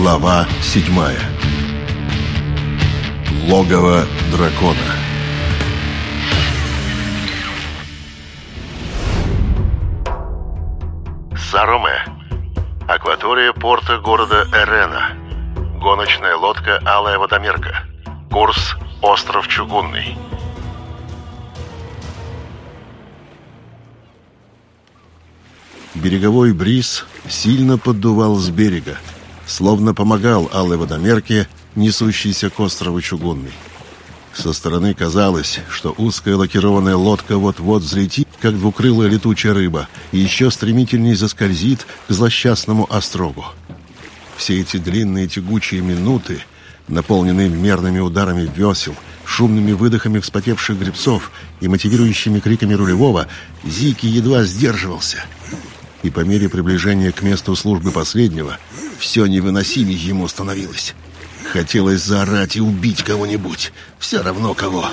Глава седьмая Логово дракона Сароме. Акватория порта города Эрена. Гоночная лодка «Алая водомерка». Курс «Остров Чугунный». Береговой бриз сильно поддувал с берега, словно помогал алой водомерке, несущейся к острову Чугунный. Со стороны казалось, что узкая лакированная лодка вот-вот взлетит, как двукрылая летучая рыба, и еще стремительней заскользит к злосчастному острогу. Все эти длинные тягучие минуты, наполненные мерными ударами весел, шумными выдохами вспотевших гребцов и мотивирующими криками рулевого, Зики едва сдерживался. И по мере приближения к месту службы последнего, все невыносимее ему становилось. Хотелось заорать и убить кого-нибудь, все равно кого.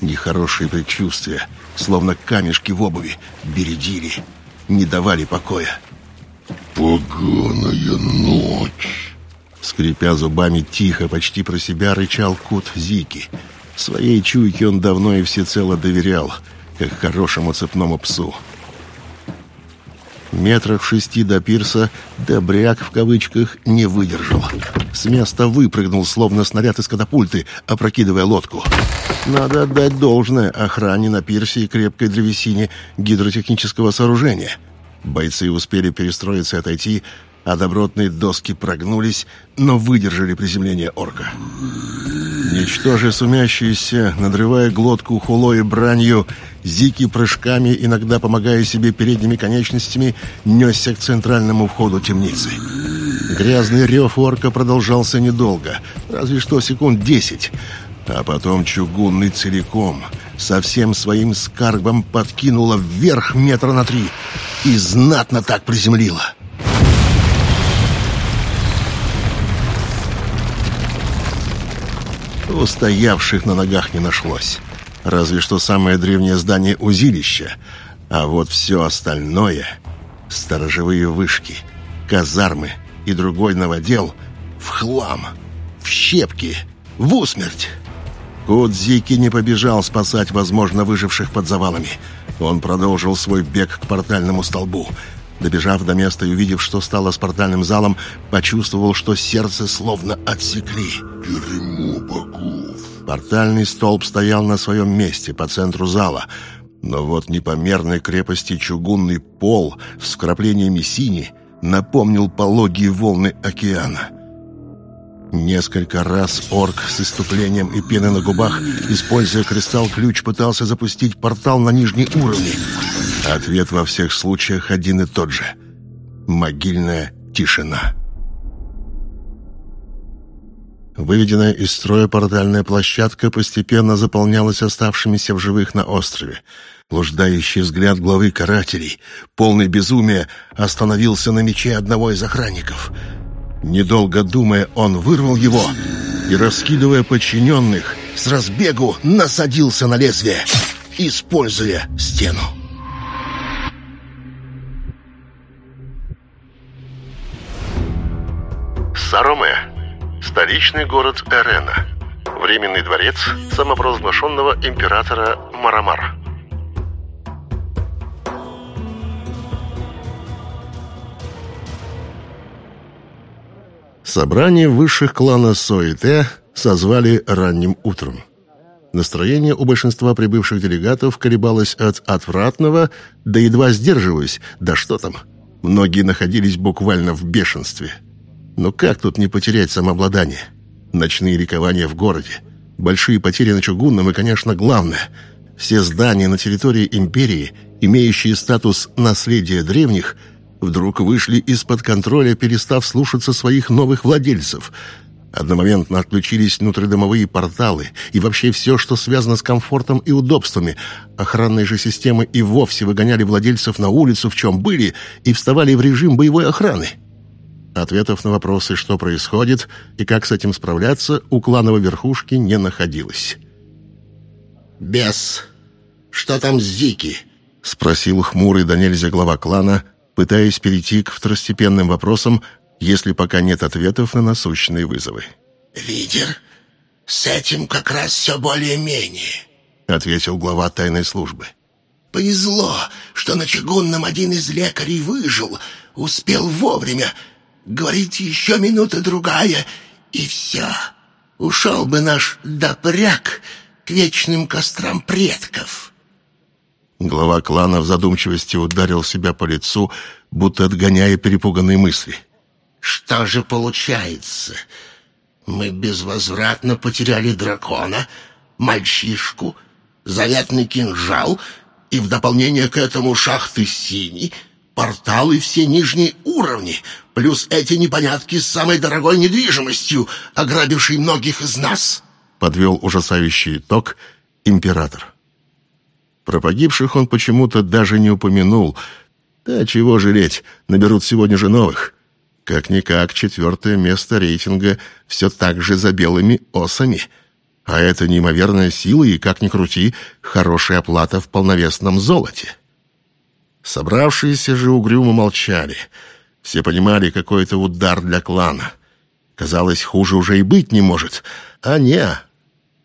Нехорошие предчувствия, словно камешки в обуви, бередили, не давали покоя. «Поганая ночь!» Скрипя зубами тихо, почти про себя рычал Кут Зики. Своей чуйке он давно и всецело доверял, как хорошему цепному псу. Метрах шести до пирса «добряк» в кавычках не выдержал. С места выпрыгнул, словно снаряд из катапульты, опрокидывая лодку. Надо отдать должное охране на пирсе и крепкой древесине гидротехнического сооружения. Бойцы успели перестроиться и отойти, а добротные доски прогнулись, но выдержали приземление орка. Ничтоже сумящиеся, надрывая глотку хулой и бранью, Зики прыжками, иногда помогая себе передними конечностями, несся к центральному входу темницы. Грязный рев орка продолжался недолго, разве что секунд десять, а потом чугунный целиком со всем своим скарбом подкинула вверх метра на три и знатно так приземлила. Устоявших на ногах не нашлось. Разве что самое древнее здание узилища. А вот все остальное — сторожевые вышки, казармы и другой новодел — в хлам, в щепки, в усмерть. Кудзики не побежал спасать, возможно, выживших под завалами. Он продолжил свой бег к портальному столбу. Добежав до места и увидев, что стало с портальным залом, почувствовал, что сердце словно отсекли. Дерьмо богов. Портальный столб стоял на своем месте по центру зала, но вот непомерной крепости чугунный пол с вкраплениями сини напомнил пологие волны океана. Несколько раз орк с иступлением и пеной на губах, используя кристалл-ключ, пытался запустить портал на нижний уровень. Ответ во всех случаях один и тот же. Могильная тишина. Выведенная из строя портальная площадка постепенно заполнялась оставшимися в живых на острове. Блуждающий взгляд главы карателей, полный безумия, остановился на мече одного из охранников. Недолго думая, он вырвал его и, раскидывая подчиненных, с разбегу насадился на лезвие, используя стену. Сароме. Столичный город Эрена. Временный дворец самопровозглашенного императора Марамар. Собрание высших клана Соите созвали ранним утром. Настроение у большинства прибывших делегатов колебалось от отвратного до едва сдерживаясь, да что там. Многие находились буквально в бешенстве. Но как тут не потерять самообладание? Ночные ликования в городе, большие потери на чугунном и, конечно, главное — все здания на территории империи, имеющие статус наследия древних, вдруг вышли из-под контроля, перестав слушаться своих новых владельцев. Одномоментно отключились внутридомовые порталы и вообще все, что связано с комфортом и удобствами. Охранные же системы и вовсе выгоняли владельцев на улицу, в чем были, и вставали в режим боевой охраны. Ответов на вопросы, что происходит и как с этим справляться, у клановой верхушки не находилось. «Бес, что там с Зики?» — спросил хмурый да нельзя глава клана, пытаясь перейти к второстепенным вопросам, если пока нет ответов на насущные вызовы. «Лидер, с этим как раз все более-менее», — ответил глава тайной службы. «Повезло, что на чугунном один из лекарей выжил, успел вовремя. Говорите, еще минута-другая, и все. Ушел бы наш допряг к вечным кострам предков». Глава клана в задумчивости ударил себя по лицу, будто отгоняя перепуганные мысли. «Что же получается? Мы безвозвратно потеряли дракона, мальчишку, заветный кинжал и в дополнение к этому шахты синий, порталы все нижние уровни, плюс эти непонятки с самой дорогой недвижимостью, ограбившей многих из нас». Подвел ужасающий итог император. Про погибших он почему-то даже не упомянул. Да чего жалеть, наберут сегодня же новых. Как-никак четвертое место рейтинга все так же за белыми осами. А это неимоверная сила и, как ни крути, хорошая оплата в полновесном золоте. Собравшиеся же угрюмо молчали. Все понимали, какой это удар для клана. Казалось, хуже уже и быть не может. А не,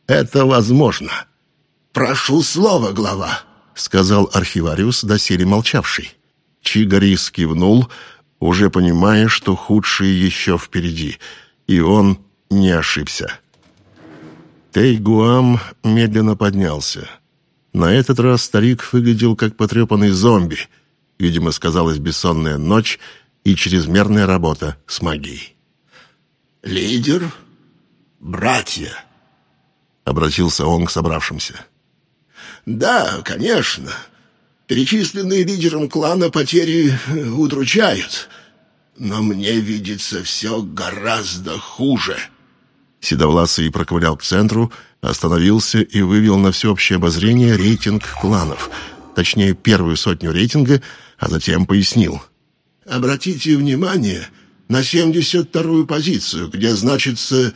это возможно. «Прошу слова, глава», — сказал архивариус, доселе молчавший. Чигарис кивнул, уже понимая, что худшее еще впереди, и он не ошибся. Тейгуам медленно поднялся. На этот раз старик выглядел как потрепанный зомби. Видимо, сказалась бессонная ночь и чрезмерная работа с магией. «Лидер, братья», — обратился он к собравшимся. Да, конечно. Перечисленные лидером клана потери э, удручают. Но мне видится все гораздо хуже. Седовласый проковылял к центру, остановился и вывел на всеобщее обозрение рейтинг кланов. Точнее, первую сотню рейтинга, а затем пояснил. «Обратите внимание на 72-ю позицию, где значится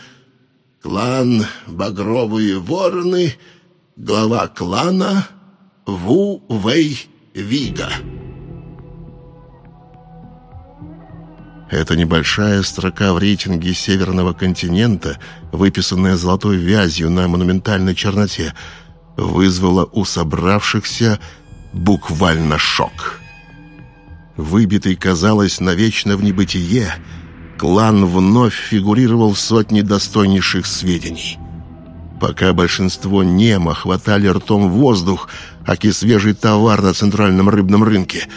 «Клан Багровые Вороны» глава клана Ву Вэй Вига. Эта небольшая строка в рейтинге Северного континента, выписанная золотой вязью на монументальной черноте, вызвала у собравшихся буквально шок. Выбитый, казалось, навечно в небытие, клан вновь фигурировал в сотне достойнейших сведений — Пока большинство немо хватали ртом воздух, аки свежий товар на центральном рыбном рынке,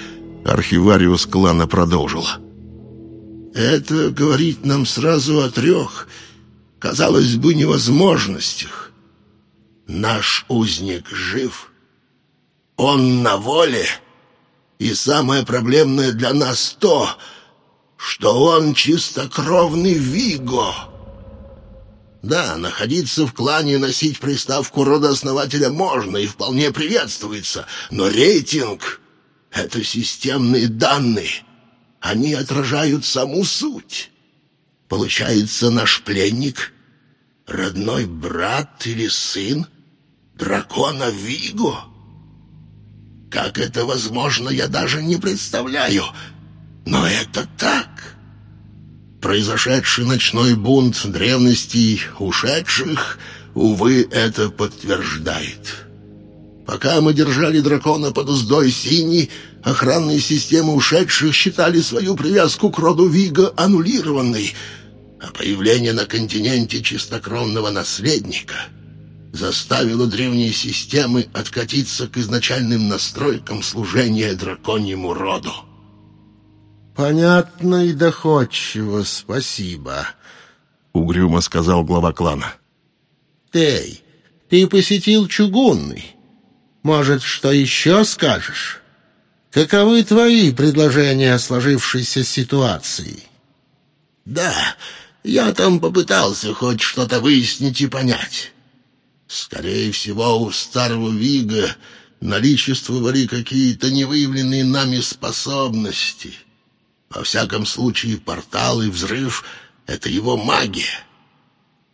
архивариус клана продолжил. «Это говорит нам сразу о трех, казалось бы, невозможностях. Наш узник жив, он на воле, и самое проблемное для нас то, что он чистокровный Виго». Да, находиться в клане и носить приставку рода основателя можно и вполне приветствуется, но рейтинг — это системные данные. Они отражают саму суть. Получается, наш пленник — родной брат или сын дракона Виго? Как это возможно, я даже не представляю, но это так». Произошедший ночной бунт древностей ушедших, увы, это подтверждает. Пока мы держали дракона под уздой синей, охранные системы ушедших считали свою привязку к роду Вига аннулированной, а появление на континенте чистокровного наследника заставило древние системы откатиться к изначальным настройкам служения драконьему роду. «Понятно и доходчиво, спасибо», — угрюмо сказал глава клана. «Эй, ты посетил чугунный. Может, что еще скажешь? Каковы твои предложения о сложившейся ситуации?» «Да, я там попытался хоть что-то выяснить и понять. Скорее всего, у старого Вига наличествовали какие-то невыявленные нами способности». Во всяком случае, портал и взрыв — это его магия.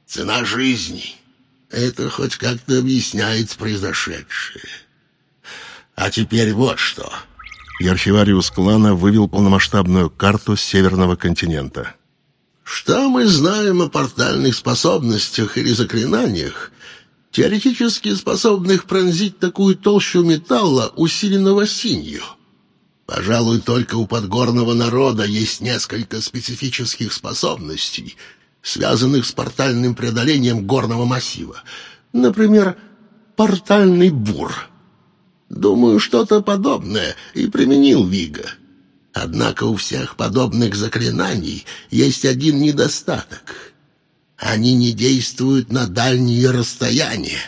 Цена жизни — это хоть как-то объясняет произошедшее. А теперь вот что. И архивариус клана вывел полномасштабную карту Северного континента — Что мы знаем о портальных способностях или заклинаниях, теоретически способных пронзить такую толщу металла, усиленного синью? Пожалуй, только у подгорного народа есть несколько специфических способностей, связанных с портальным преодолением горного массива. Например, портальный бур. Думаю, что-то подобное и применил Вига. Однако у всех подобных заклинаний есть один недостаток. Они не действуют на дальние расстояния.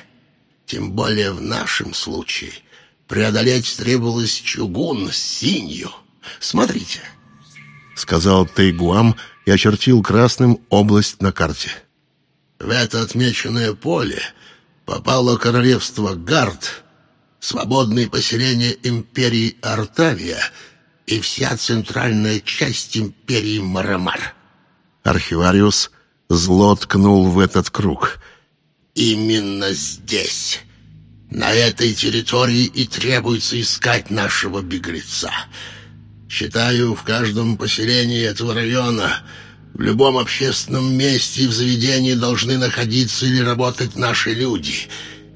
Тем более в нашем случае — Преодолеть требовалось чугун с синью. Смотрите. Сказал Тайгуам и очертил красным область на карте. В это отмеченное поле попало королевство Гард, свободные поселения империи Артавия и вся центральная часть империи Марамар. Архивариус зло ткнул в этот круг. «Именно здесь на этой территории и требуется искать нашего беглеца. Считаю, в каждом поселении этого района, в любом общественном месте и в заведении должны находиться или работать наши люди,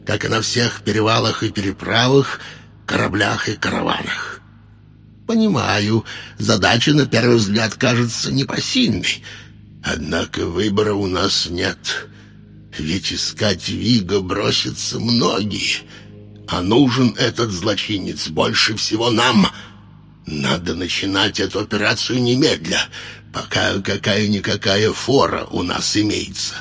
как и на всех перевалах и переправах, кораблях и караванах. Понимаю, задача на первый взгляд кажется непосильной, однако выбора у нас нет». Ведь искать Вига бросятся многие, а нужен этот злочинец больше всего нам. Надо начинать эту операцию немедля, пока какая-никакая фора у нас имеется.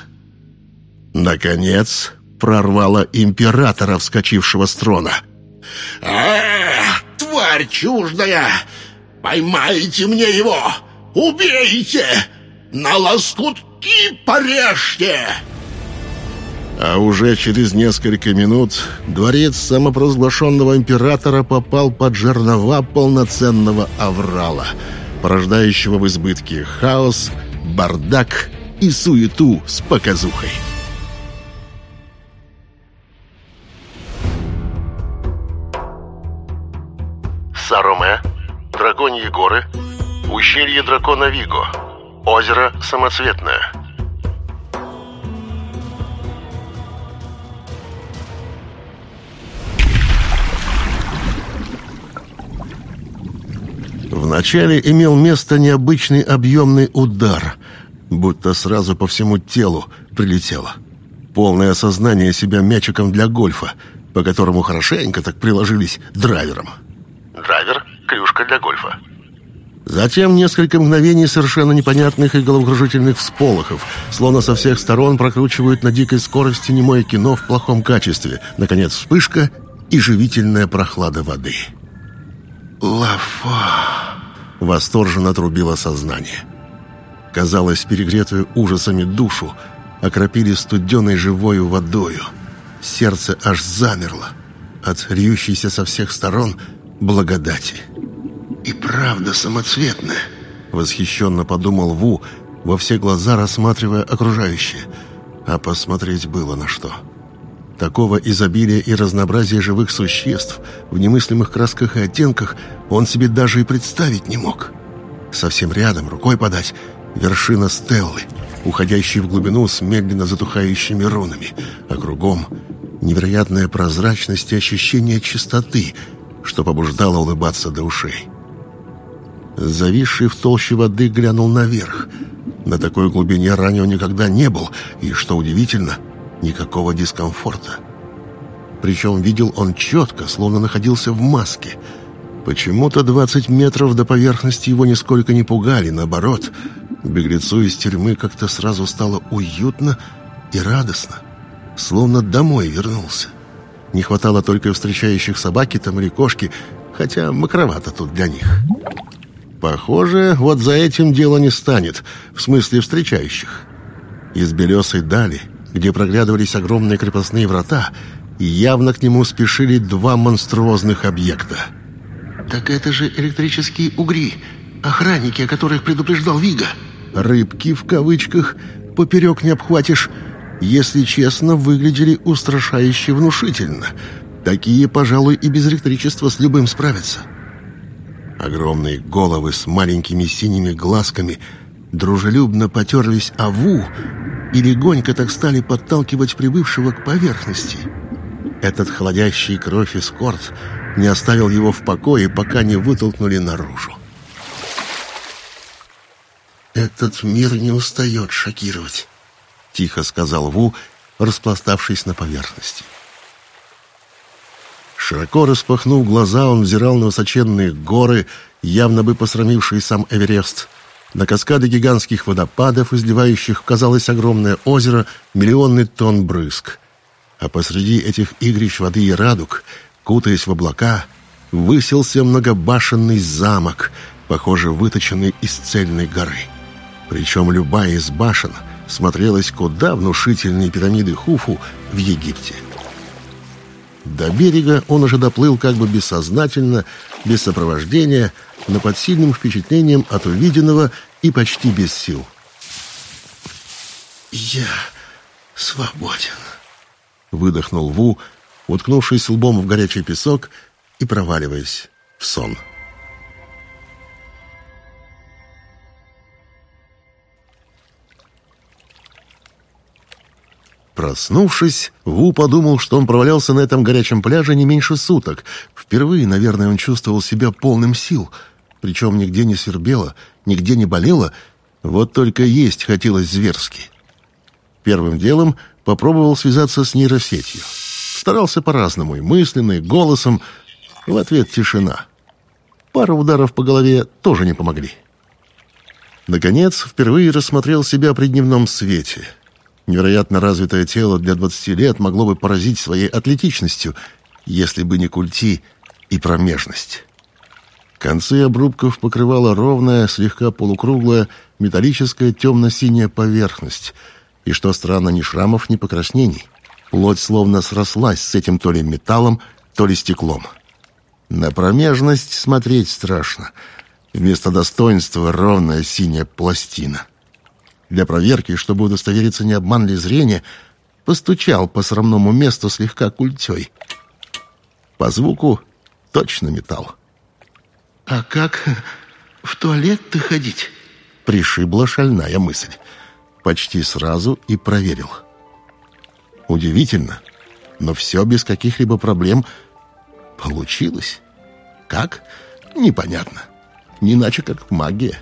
Наконец прорвало императора, вскочившего с трона. а, тварь чуждая! Поймайте мне его! Убейте! На лоскутки порежьте!» А уже через несколько минут дворец самопровозглашенного императора попал под жернова полноценного аврала, порождающего в избытке хаос, бардак и суету с показухой. Ущелье дракона Виго, озеро Самоцветное. Вначале имел место необычный объемный удар, будто сразу по всему телу прилетело. Полное осознание себя мячиком для гольфа, по которому хорошенько так приложились драйвером. Драйвер – клюшка для гольфа. Затем несколько мгновений совершенно непонятных и головокружительных всполохов, словно со всех сторон прокручивают на дикой скорости немое кино в плохом качестве. Наконец вспышка и живительная прохлада воды. «Лафа!» Восторженно трубило сознание. Казалось, перегретую ужасами душу окропили студеной живою водою. Сердце аж замерло от льющейся со всех сторон благодати. «И правда самоцветная!» Восхищенно подумал Ву, во все глаза рассматривая окружающее. А посмотреть было на что. Такого изобилия и разнообразия живых существ в немыслимых красках и оттенках он себе даже и представить не мог. Совсем рядом, рукой подать, вершина Стеллы, уходящая в глубину с медленно затухающими рунами, а кругом невероятная прозрачность и ощущение чистоты, что побуждало улыбаться до ушей. Зависший в толще воды глянул наверх. На такой глубине ранее никогда не был, и, что удивительно — Никакого дискомфорта. Причем видел он четко, словно находился в маске. Почему-то 20 метров до поверхности его нисколько не пугали, наоборот. Беглецу из тюрьмы как-то сразу стало уютно и радостно. Словно домой вернулся. Не хватало только встречающих собаки там или кошки, хотя макровато тут для них. Похоже, вот за этим дело не станет, в смысле встречающих. Из белесой дали где проглядывались огромные крепостные врата, явно к нему спешили два монструозных объекта. «Так это же электрические угри, охранники, о которых предупреждал Вига». «Рыбки» в кавычках поперек не обхватишь. Если честно, выглядели устрашающе внушительно. Такие, пожалуй, и без электричества с любым справятся. Огромные головы с маленькими синими глазками дружелюбно потерлись о Ву и легонько так стали подталкивать прибывшего к поверхности. Этот холодящий кровь эскорт не оставил его в покое, пока не вытолкнули наружу. «Этот мир не устает шокировать», — тихо сказал Ву, распластавшись на поверхности. Широко распахнув глаза, он взирал на высоченные горы, явно бы посрамившие сам Эверест, на каскады гигантских водопадов, изливающих, казалось, огромное озеро, миллионный тонн брызг. А посреди этих игрищ воды и радуг, кутаясь в облака, высился многобашенный замок, похоже, выточенный из цельной горы. Причем любая из башен смотрелась куда внушительнее пирамиды Хуфу в Египте. До берега он уже доплыл как бы бессознательно, без сопровождения, но под сильным впечатлением от увиденного и почти без сил. «Я свободен», — выдохнул Ву, уткнувшись лбом в горячий песок и проваливаясь в сон. Проснувшись, Ву подумал, что он провалялся на этом горячем пляже не меньше суток. Впервые, наверное, он чувствовал себя полным сил. Причем нигде не свербело, нигде не болело, вот только есть хотелось зверски. Первым делом попробовал связаться с нейросетью. Старался по-разному, и мысленно, и голосом. В ответ тишина. Пара ударов по голове тоже не помогли. Наконец, впервые рассмотрел себя при дневном свете — Невероятно развитое тело для 20 лет могло бы поразить своей атлетичностью, если бы не культи и промежность. Концы обрубков покрывала ровная, слегка полукруглая, металлическая темно-синяя поверхность. И что странно, ни шрамов, ни покраснений. Плоть словно срослась с этим то ли металлом, то ли стеклом. На промежность смотреть страшно. Вместо достоинства ровная синяя пластина. Для проверки, чтобы удостовериться, не обман ли зрения, постучал по срамному месту слегка культей. По звуку точно металл. «А как в туалет-то ходить?» Пришибла шальная мысль. Почти сразу и проверил. Удивительно, но все без каких-либо проблем получилось. Как? Непонятно. Не иначе, как магия.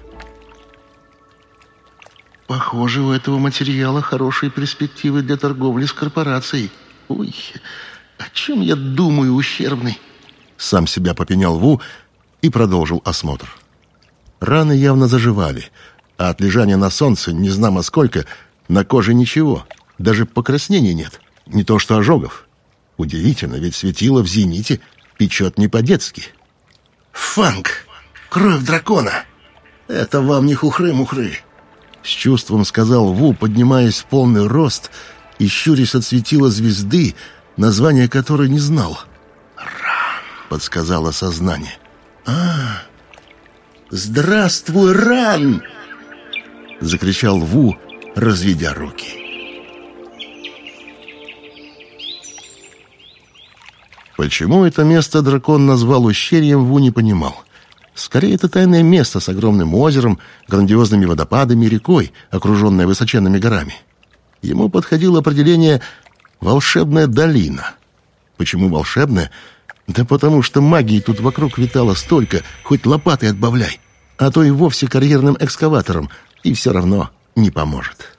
Похоже, у этого материала хорошие перспективы для торговли с корпорацией. Ой, о чем я думаю, ущербный? Сам себя попенял Ву и продолжил осмотр. Раны явно заживали, а от лежания на солнце, не знамо сколько, на коже ничего, даже покраснений нет, не то что ожогов. Удивительно, ведь светило в зените печет не по-детски. Фанк! Кровь дракона! Это вам не хухры-мухры. С чувством сказал Ву, поднимаясь в полный рост и щурясь от светила звезды, название которой не знал. «Ран», — подсказало сознание. «А, здравствуй, Ран!» — закричал Ву, разведя руки. Почему это место дракон назвал ущельем, Ву не понимал. Скорее, это тайное место с огромным озером, грандиозными водопадами и рекой, окруженной высоченными горами. Ему подходило определение «волшебная долина». Почему волшебная? Да потому что магии тут вокруг витало столько, хоть лопатой отбавляй, а то и вовсе карьерным экскаватором, и все равно не поможет.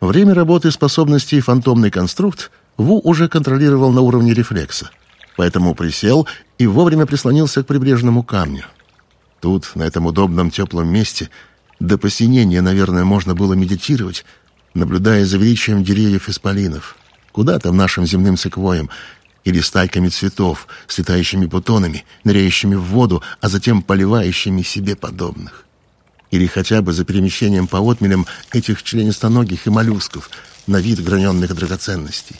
Время работы способностей фантомный конструкт Ву уже контролировал на уровне рефлекса — поэтому присел и вовремя прислонился к прибрежному камню. Тут, на этом удобном теплом месте, до посинения, наверное, можно было медитировать, наблюдая за величием деревьев исполинов. Куда там нашим земным секвоем? Или стайками цветов, с летающими бутонами, ныряющими в воду, а затем поливающими себе подобных. Или хотя бы за перемещением по отмелям этих членистоногих и моллюсков, на вид граненных драгоценностей.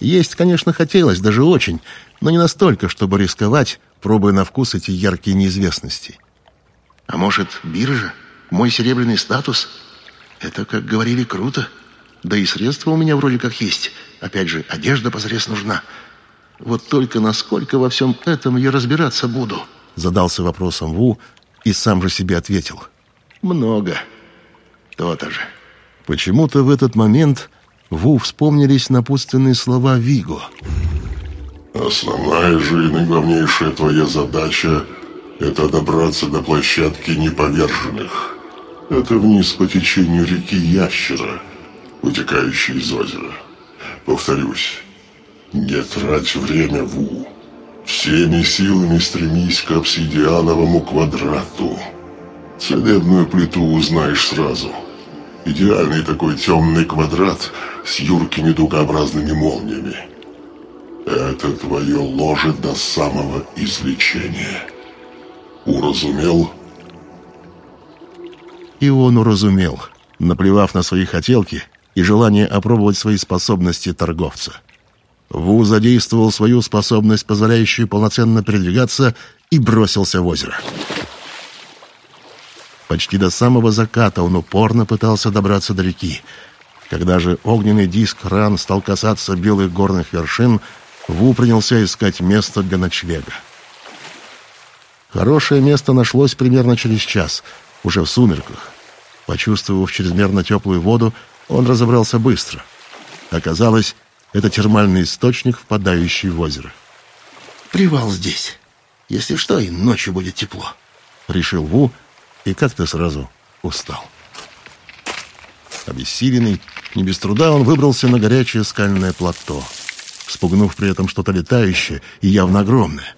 Есть, конечно, хотелось, даже очень, но не настолько, чтобы рисковать, пробуя на вкус эти яркие неизвестности. А может, биржа? Мой серебряный статус? Это, как говорили, круто. Да и средства у меня вроде как есть. Опять же, одежда позарез нужна. Вот только насколько во всем этом я разбираться буду? Задался вопросом Ву и сам же себе ответил. много. То-то же. Почему-то в этот момент Ву вспомнились напутственные слова Виго. Основная же и наиглавнейшая твоя задача — это добраться до площадки неповерженных. Это вниз по течению реки Ящера, вытекающей из озера. Повторюсь, не трать время, Ву. Всеми силами стремись к обсидиановому квадрату. Целебную плиту узнаешь сразу. Идеальный такой темный квадрат с юркими дугообразными молниями. Это твое ложе до самого излечения. Уразумел? И он уразумел, наплевав на свои хотелки и желание опробовать свои способности торговца. Ву задействовал свою способность, позволяющую полноценно передвигаться, и бросился в озеро. Почти до самого заката он упорно пытался добраться до реки. Когда же огненный диск ран стал касаться белых горных вершин, Ву принялся искать место для ночлега. Хорошее место нашлось примерно через час, уже в сумерках. Почувствовав чрезмерно теплую воду, он разобрался быстро. Оказалось, это термальный источник, впадающий в озеро. «Привал здесь. Если что, и ночью будет тепло», — решил Ву и как-то сразу устал. Обессиленный, не без труда он выбрался на горячее скальное плато, спугнув при этом что-то летающее и явно огромное.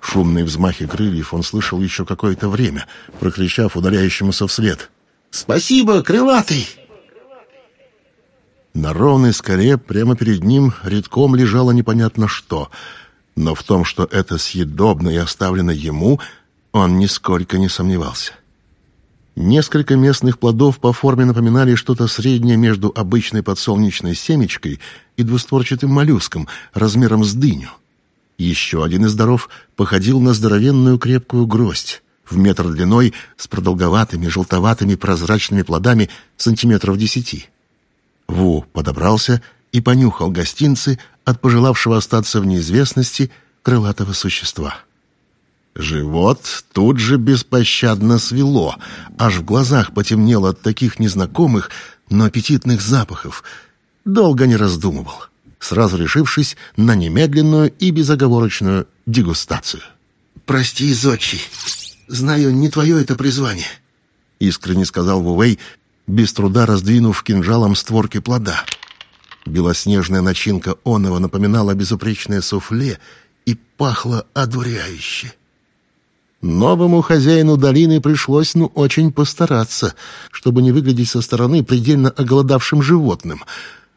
Шумные взмахи крыльев он слышал еще какое-то время, прокричав удаляющемуся вслед. «Спасибо, крылатый!» На ровной скале прямо перед ним редком лежало непонятно что, но в том, что это съедобно и оставлено ему, он нисколько не сомневался. Несколько местных плодов по форме напоминали что-то среднее между обычной подсолнечной семечкой и двустворчатым моллюском размером с дыню. Еще один из даров походил на здоровенную крепкую гроздь, в метр длиной с продолговатыми желтоватыми прозрачными плодами сантиметров десяти. Ву подобрался и понюхал гостинцы от пожелавшего остаться в неизвестности крылатого существа. Живот тут же беспощадно свело, аж в глазах потемнело от таких незнакомых, но аппетитных запахов. Долго не раздумывал, сразу решившись на немедленную и безоговорочную дегустацию. «Прости, Зодчий, знаю, не твое это призвание», — искренне сказал Вувей, без труда раздвинув кинжалом створки плода. Белоснежная начинка оного напоминала безупречное суфле и пахла одуряюще. Новому хозяину долины пришлось, ну, очень постараться, чтобы не выглядеть со стороны предельно оголодавшим животным.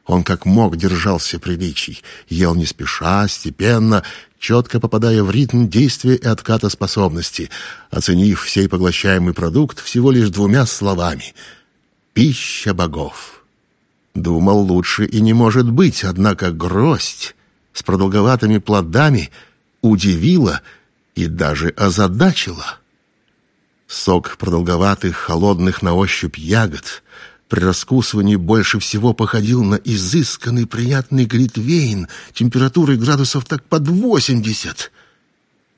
Он как мог держался приличий, ел не спеша, степенно, четко попадая в ритм действия и отката способности, оценив всей поглощаемый продукт всего лишь двумя словами — пища богов. Думал, лучше и не может быть, однако гроздь с продолговатыми плодами удивила и даже озадачила. Сок продолговатых, холодных на ощупь ягод при раскусывании больше всего походил на изысканный приятный глитвейн температурой градусов так под восемьдесят.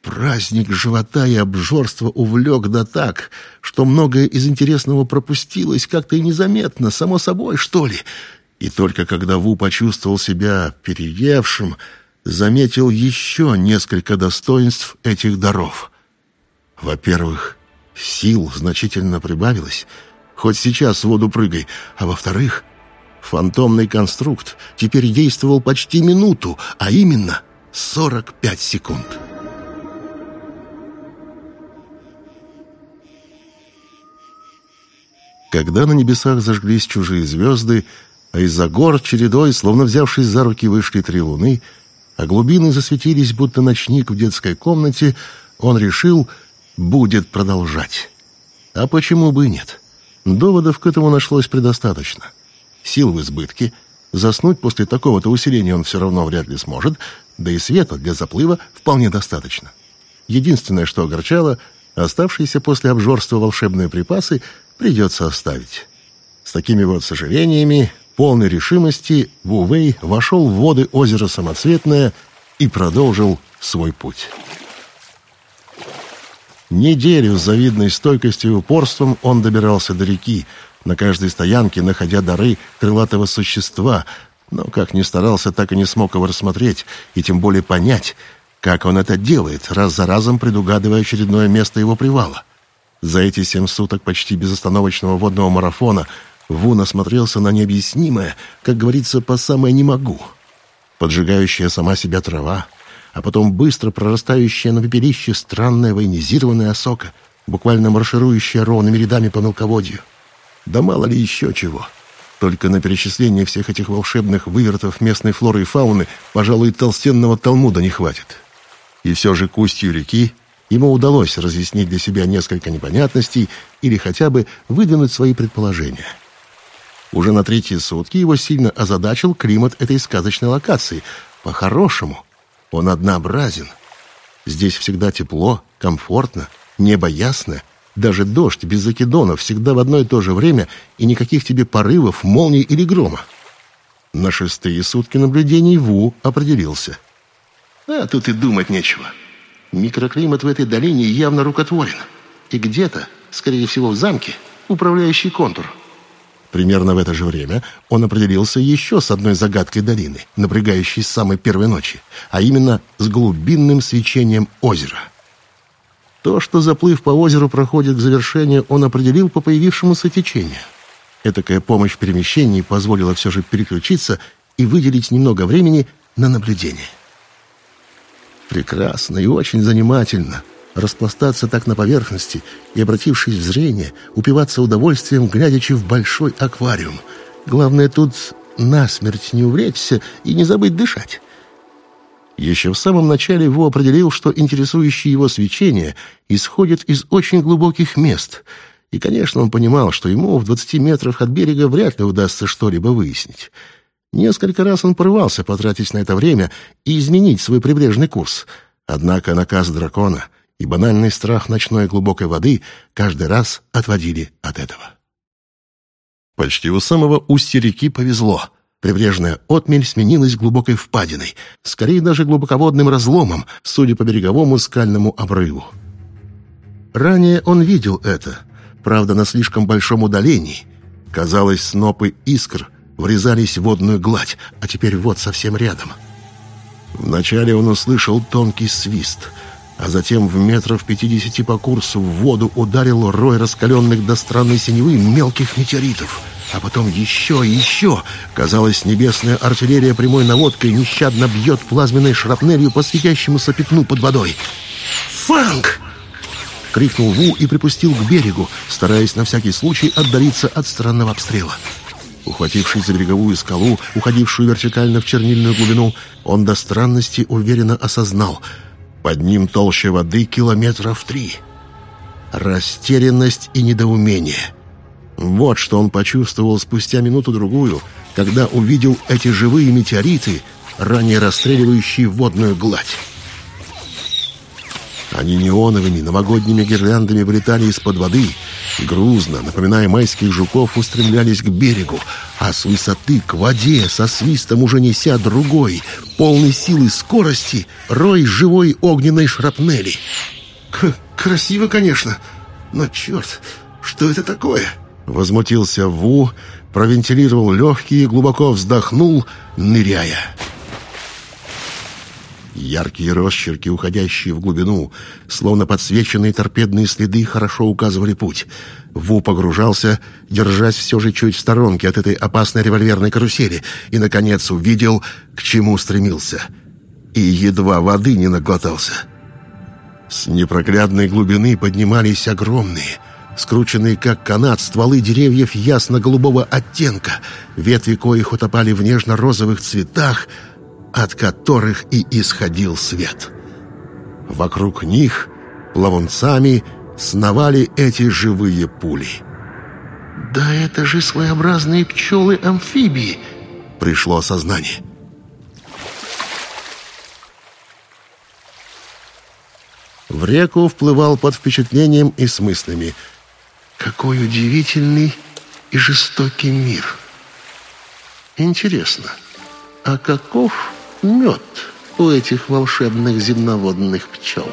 Праздник живота и обжорства увлек да так, что многое из интересного пропустилось как-то и незаметно, само собой, что ли. И только когда Ву почувствовал себя переевшим, заметил еще несколько достоинств этих даров. Во-первых, сил значительно прибавилось, хоть сейчас в воду прыгай, а во-вторых, фантомный конструкт теперь действовал почти минуту, а именно 45 секунд. Когда на небесах зажглись чужие звезды, а из-за гор чередой, словно взявшись за руки, вышли три луны, а глубины засветились, будто ночник в детской комнате, он решил, будет продолжать. А почему бы и нет? Доводов к этому нашлось предостаточно. Сил в избытке, заснуть после такого-то усиления он все равно вряд ли сможет, да и света для заплыва вполне достаточно. Единственное, что огорчало, оставшиеся после обжорства волшебные припасы придется оставить. С такими вот сожалениями, полной решимости, Вувей вошел в воды озера Самоцветное и продолжил свой путь. Неделю с завидной стойкостью и упорством он добирался до реки, на каждой стоянке находя дары крылатого существа, но как ни старался, так и не смог его рассмотреть и тем более понять, как он это делает, раз за разом предугадывая очередное место его привала. За эти семь суток почти безостановочного водного марафона Вун осмотрелся на необъяснимое, как говорится, по самое «не могу». Поджигающая сама себя трава, а потом быстро прорастающая на пепелище странная военизированная осока, буквально марширующая ровными рядами по мелководью. Да мало ли еще чего. Только на перечисление всех этих волшебных вывертов местной флоры и фауны, пожалуй, толстенного талмуда не хватит. И все же к реки ему удалось разъяснить для себя несколько непонятностей или хотя бы выдвинуть свои предположения. Уже на третьи сутки его сильно озадачил климат этой сказочной локации. По-хорошему, он однообразен. Здесь всегда тепло, комфортно, небо ясное, даже дождь без закидонов всегда в одно и то же время и никаких тебе порывов, молний или грома. На шестые сутки наблюдений Ву определился. А тут и думать нечего. Микроклимат в этой долине явно рукотворен. И где-то, скорее всего в замке, управляющий контур. Примерно в это же время он определился еще с одной загадкой долины, напрягающей с самой первой ночи, а именно с глубинным свечением озера. То, что заплыв по озеру проходит к завершению, он определил по появившемуся течению. Этакая помощь в перемещении позволила все же переключиться и выделить немного времени на наблюдение. Прекрасно и очень занимательно распластаться так на поверхности и, обратившись в зрение, упиваться удовольствием, глядячи в большой аквариум. Главное тут насмерть не увлечься и не забыть дышать. Еще в самом начале Во определил, что интересующее его свечение исходит из очень глубоких мест. И, конечно, он понимал, что ему в 20 метрах от берега вряд ли удастся что-либо выяснить. Несколько раз он порывался потратить на это время и изменить свой прибрежный курс. Однако наказ дракона и банальный страх ночной глубокой воды каждый раз отводили от этого. Почти у самого устья реки повезло — Прибрежная отмель сменилась глубокой впадиной, скорее даже глубоководным разломом, судя по береговому скальному обрыву. Ранее он видел это, правда, на слишком большом удалении. Казалось, снопы искр врезались в водную гладь, а теперь вот совсем рядом. Вначале он услышал тонкий свист, а затем в метров пятидесяти по курсу в воду ударил рой раскаленных до странной синевы мелких метеоритов — а потом еще и еще. Казалось, небесная артиллерия прямой наводкой нещадно бьет плазменной шрапнелью по светящемуся пятну под водой. «Фанк!» — крикнул Ву и припустил к берегу, стараясь на всякий случай отдалиться от странного обстрела. Ухватившись за береговую скалу, уходившую вертикально в чернильную глубину, он до странности уверенно осознал — под ним толще воды километров три. Растерянность и недоумение — вот что он почувствовал спустя минуту-другую, когда увидел эти живые метеориты, ранее расстреливающие водную гладь. Они неоновыми новогодними гирляндами вылетали из-под воды, грузно, напоминая майских жуков, устремлялись к берегу, а с высоты к воде, со свистом уже неся другой, полный силы скорости, рой живой огненной шрапнели. К «Красиво, конечно, но черт, что это такое?» Возмутился Ву, провентилировал легкие, глубоко вздохнул, ныряя. Яркие росчерки, уходящие в глубину, словно подсвеченные торпедные следы, хорошо указывали путь. Ву погружался, держась все же чуть в сторонке от этой опасной револьверной карусели, и, наконец, увидел, к чему стремился. И едва воды не наглотался. С непроглядной глубины поднимались огромные, скрученные как канат стволы деревьев ясно-голубого оттенка, ветви коих утопали в нежно-розовых цветах, от которых и исходил свет. Вокруг них плавунцами сновали эти живые пули. «Да это же своеобразные пчелы-амфибии!» — пришло осознание. В реку вплывал под впечатлением и смыслами — какой удивительный и жестокий мир. Интересно, а каков мед у этих волшебных земноводных пчел?